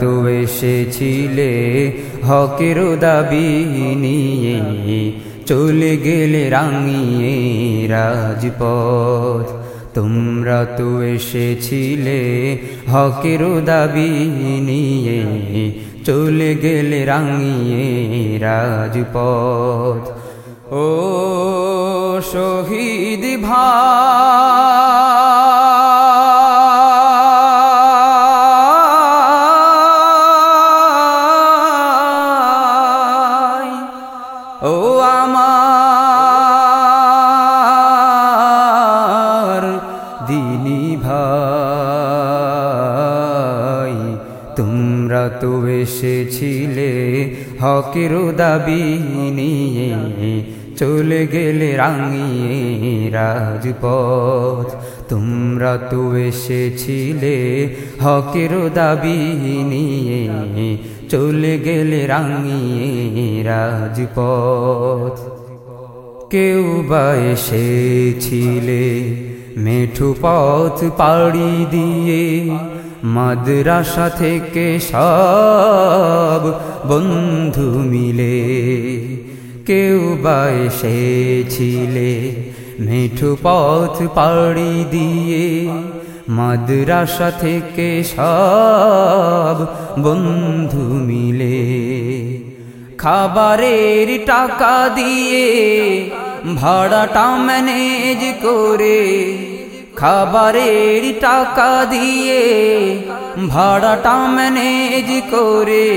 তো এসেছিলে, হকের দাবি নিয়ে চলে গেলে রাঙিয়ে রাজপথ। তোমরা তো এসেছিলে, হকের দাবি নিয়ে চলে গেলে রাঙিয়ে রাজপথ। ও শহীদ ভাই! তোমরা তো এসেছিলে হকের দাবি নিয়ে, চলে গেলে রাঙিয়ে রাজপথ। তোমরা তো এসেছিলে হকের দাবি নিয়ে, চলে গেলে রাঙিয়ে রাজপথ। কেউ বা এসেছিলে মেঠু পথ পাড়ি দিয়ে মাদ্রাসা থেকে সব বন্ধু মিলে কেউ বা এসেছিলে মেঠু পথ পাড়ি দিয়ে মাদ্রাসা থেকে সব বন্ধু মিলে খাবারের টাকা দিয়ে ভাড়াটা ম্যানেজ করে খাবারের টাকা দিয়ে ভাড়াটা ম্যানেজ করে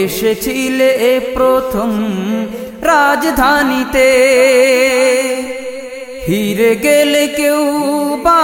এসেছিলে প্রথম রাজধানীতে। হিরে গেলে কেউ বা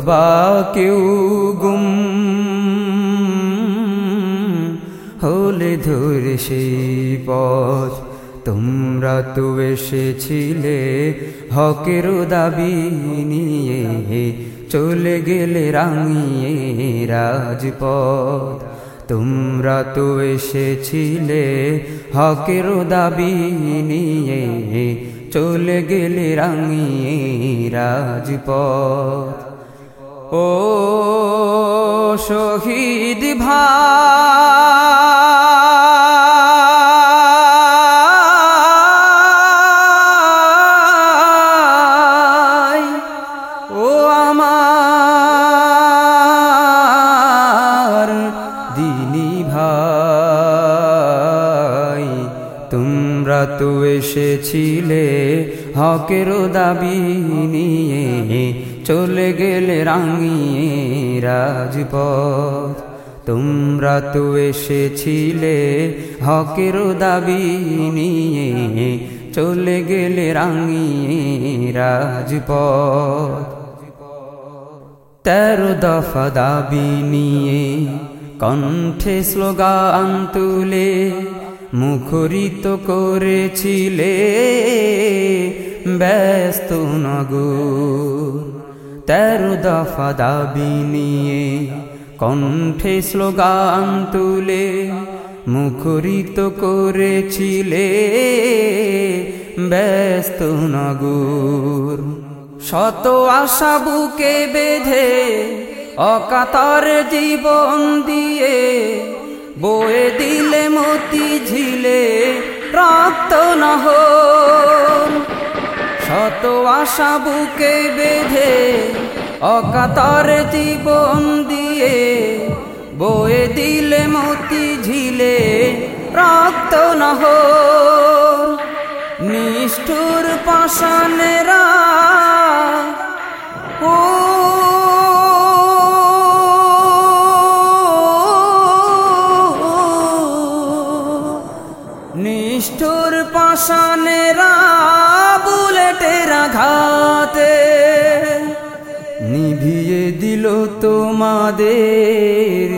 অথবা কেউ গুম। হলে ধরে সেই পথ। তোমরা তো এসেছিলে হকের দাবি নিয়ে। চলে গেলে রাঙিয়ে রাজপথ। তোমরা তো এসেছিলে হকের দাবি নিয়ে। চলে গেলে রাঙিয়ে রাজপথ। ও শহীদ ভাই ও আমার দিনী ভাই তোমরা তো এসেছিলে হকের দাবি রাঙিয়ে রাজপথ। তোমরা তো এসেছিলে হকের দাবি নিয়ে, চলে গেলে রাঙিয়ে রাজপথ। তেরো দফা দাবি নিয়ে কণ্ঠে স্লোগান তুলে, মুখরিত করেছিলে ব্যস্ত নগর। তেরো দফা দাবি নিয়ে কণ্ঠে স্লোগান তুলে মুখরিত করেছিলে ব্যস্ত নগর। শত আশা বুকে বেঁধে অকাতর জীবন দিয়ে বয়ে দিলে মতি ঝিলে রক্ত নহ শত আশা বুকে বেঁধে অকাতর জীবন দিয়ে বয়ে দিলে মতি ঝিলে রক্ত নহ নিষ্ঠুর পাশানেরা ও তোমাদের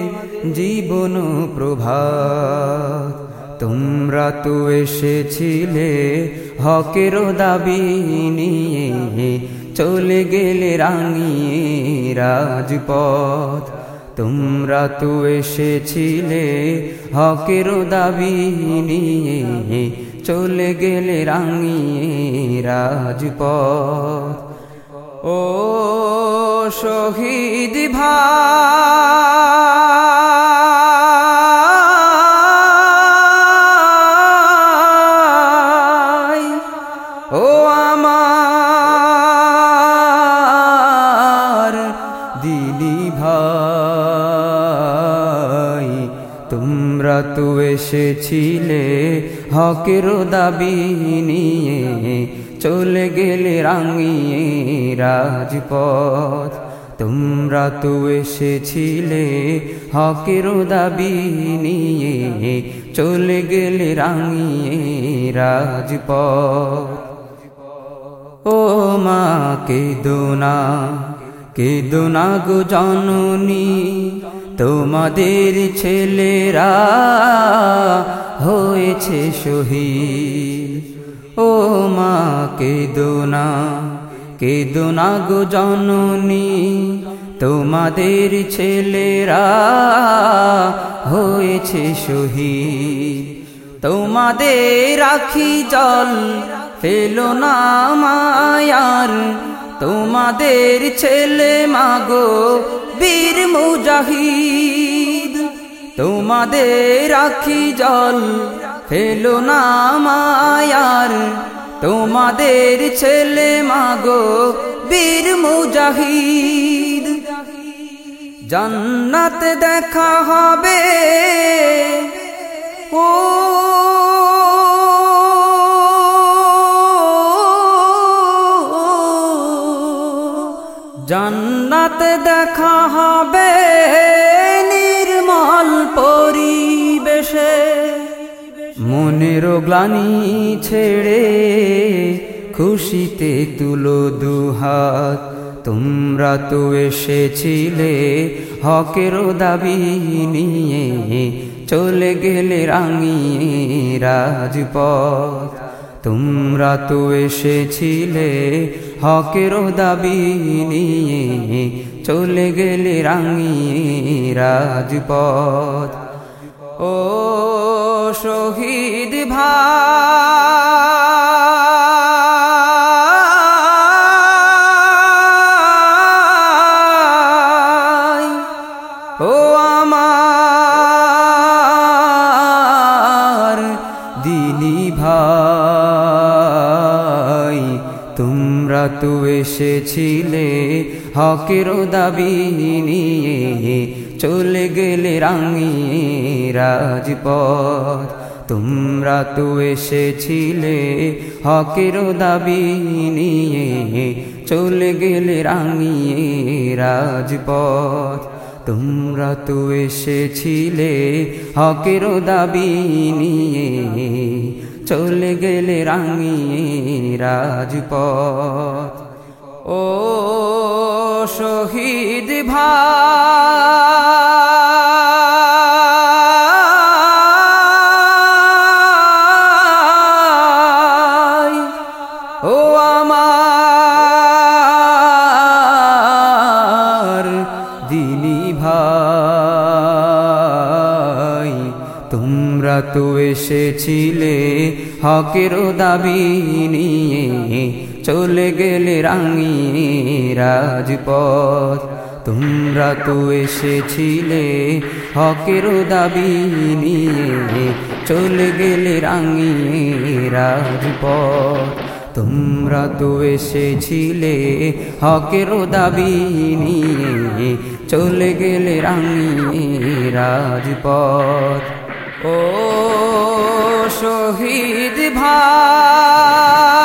জীবন প্রভাত। তোমরা তো এসেছিলে হকের দাবি নিয়ে, চলে গেলে রাঙিয়ে রাজপথ। তোমরা তো এসেছিলে হকের দাবি নিয়ে, চলে গেলে রাঙিয়ে রাজপথ। ও শহীদ ভাই। ও আমার দিদি ভাই তোমরা তো এসেছিলে হকের দাবি নিয়ে। চলে গেলে রাঙিয়ে রাজপথ। তোমরা তো এসেছিলে হকের দাবি নিয়ে, চলে গেলে রাঙিয়ে রাজপথ। ও মা কেদোনা কেদোনা গো জননী। তোমাদের ছেলেরা হয়েছে শহীদ। ও মা কেদোনা কেদোনা গো জননী। তোমাদের ছেলেরা হয়েছে শহীদ। তোমাদের রাখি জল ফেলো না মায়ার। তোমাদের ছেলে মাগো বীর মুজাহিদ, তোমাদের রাখি জল ফেলো না মায়ার। তোমাদের ছেলে মাগো বীর মুজাহিদ, জান্নাত দেখা হবে। ও মনের গ্লানি ছেড়ে খুশিতে তুলো দুহাত। তোমরা তো এসেছিলে হকের দাবি নিয়ে, চলে গেলে রাঙিয়ে রাজপথ। তোমরা তো এসেছিলে হকের দাবি নিয়ে, চলে গেলে রাঙিয়ে রাজপথ। ও শহীদ ভাই ও আমার দিনী ভাই তোমরা তো এসেছিলে হকের দাবি নিয়ে চলে গেলে রাঙিয়ে রাজপথ। তোমরা তো এসেছিলে হকের দাবি নিয়ে, চলে গেলে রাঙিয়ে রাজপথ। তোমরা তো এসেছিলে হকের দাবি নিয়ে, চলে গেলে রাঙিয়ে রাজপথ। ও শহীদ ভাই। ও আমার দিনী ভাই তোমরা তো এসেছিলে হকের দাবি নিয়ে। চলে গেলে রাঙিয়ে রাজপথ। তোমরা তো এসেছিলে হকের দাবি নিয়ে। চলে গেলে রাঙিয়ে রাজপথ। তোমরা তো এসেছিলে হকের দাবি নিয়ে। চলে গেলে রাঙিয়ে রাজপথ। ও শহীদ ভাই!